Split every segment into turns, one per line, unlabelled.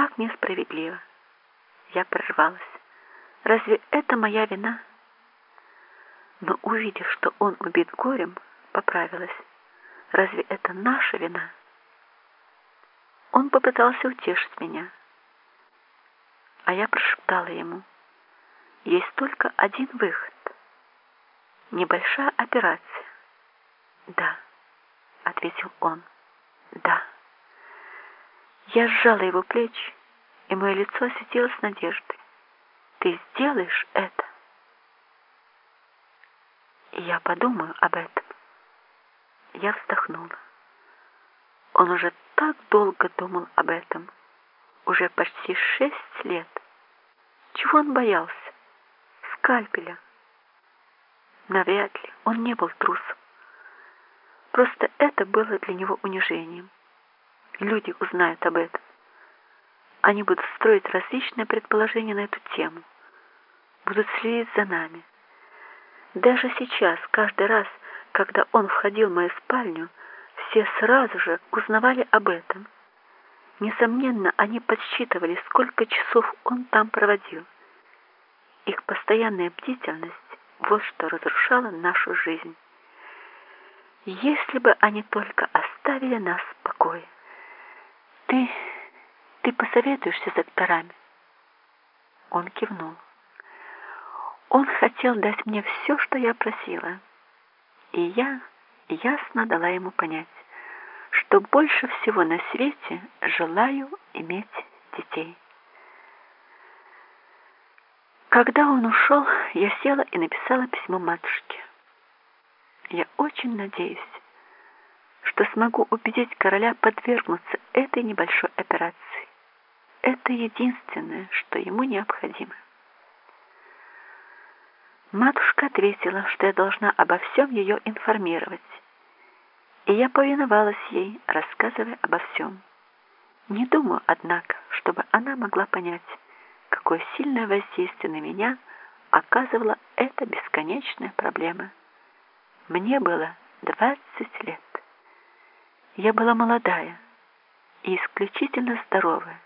так несправедливо. Я прорвалась. Разве это моя вина? Но увидев, что он убит горем, поправилась. Разве это наша вина? Он попытался утешить меня, а я прошептала ему, есть только один выход. Небольшая операция. Да, ответил он. Да. Я сжала его плечи, и мое лицо осветилось надеждой. Ты сделаешь это? Я подумаю об этом. Я вздохнула. Он уже так долго думал об этом. Уже почти шесть лет. Чего он боялся? Скальпеля. Навряд ли. Он не был трусом. Просто это было для него унижением. Люди узнают об этом. Они будут строить различные предположения на эту тему. Будут следить за нами. Даже сейчас, каждый раз, когда он входил в мою спальню, все сразу же узнавали об этом. Несомненно, они подсчитывали, сколько часов он там проводил. Их постоянная бдительность – вот что разрушало нашу жизнь. Если бы они только оставили нас в покое. Ты, ты посоветуешься с докторами? Он кивнул. Он хотел дать мне все, что я просила. И я ясно дала ему понять, что больше всего на свете желаю иметь детей. Когда он ушел, я села и написала письмо матушке. Я очень надеюсь, что смогу убедить короля подвергнуться этой небольшой операции. Это единственное, что ему необходимо. Матушка ответила, что я должна обо всем ее информировать. И я повиновалась ей, рассказывая обо всем. Не думаю, однако, чтобы она могла понять, какое сильное воздействие на меня оказывала эта бесконечная проблема. Мне было 20 лет. Я была молодая и исключительно здоровая.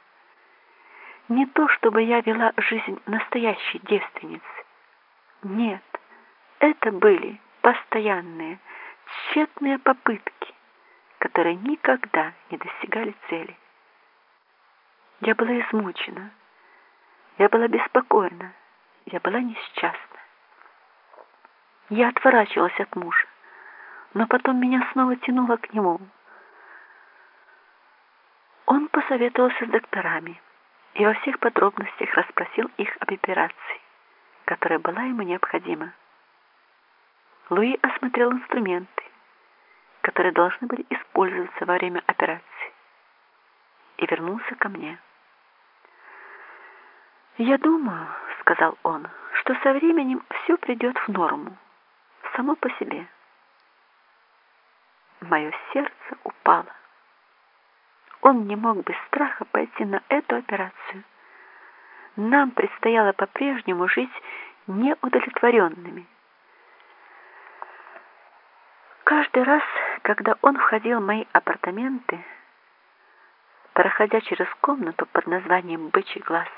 Не то, чтобы я вела жизнь настоящей девственницы, нет, это были постоянные, тщетные попытки, которые никогда не достигали цели. Я была измучена, я была беспокойна, я была несчастна. Я отворачивалась от мужа, но потом меня снова тянуло к нему. Посоветовался с докторами и во всех подробностях расспросил их об операции которая была ему необходима. Луи осмотрел инструменты, которые должны были использоваться во время операции, и вернулся ко мне. «Я думаю, — сказал он, — что со временем все придет в норму, само по себе». Мое сердце упало. Он не мог без страха пойти на эту операцию нам предстояло по-прежнему жить неудовлетворенными. Каждый раз, когда он входил в мои апартаменты, проходя через комнату под названием «Бычий глаз»,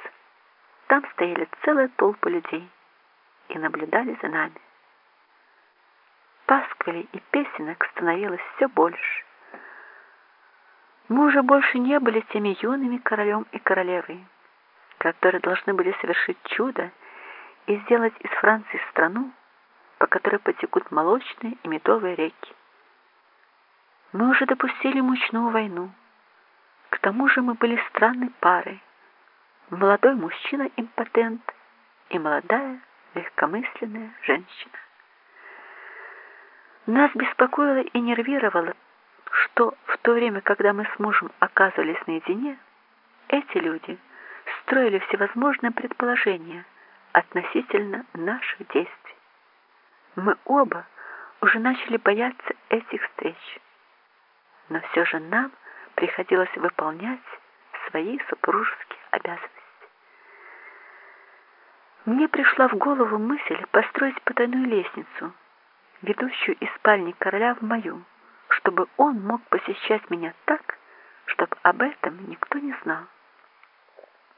там стояли целые толпы людей и наблюдали за нами. Пасквилей и песенок становилось все больше. Мы уже больше не были теми юными королем и королевой, которые должны были совершить чудо и сделать из Франции страну, по которой потекут молочные и медовые реки. Мы уже допустили мучную войну. К тому же мы были странной парой. Молодой мужчина-импотент и молодая легкомысленная женщина. Нас беспокоило и нервировало, что в то время, когда мы с мужем оказывались наедине, эти люди – строили всевозможные предположения относительно наших действий. Мы оба уже начали бояться этих встреч, но все же нам приходилось выполнять свои супружеские обязанности. Мне пришла в голову мысль построить потайную лестницу, ведущую из спальни короля в мою, чтобы он мог посещать меня так, чтобы об этом никто не знал.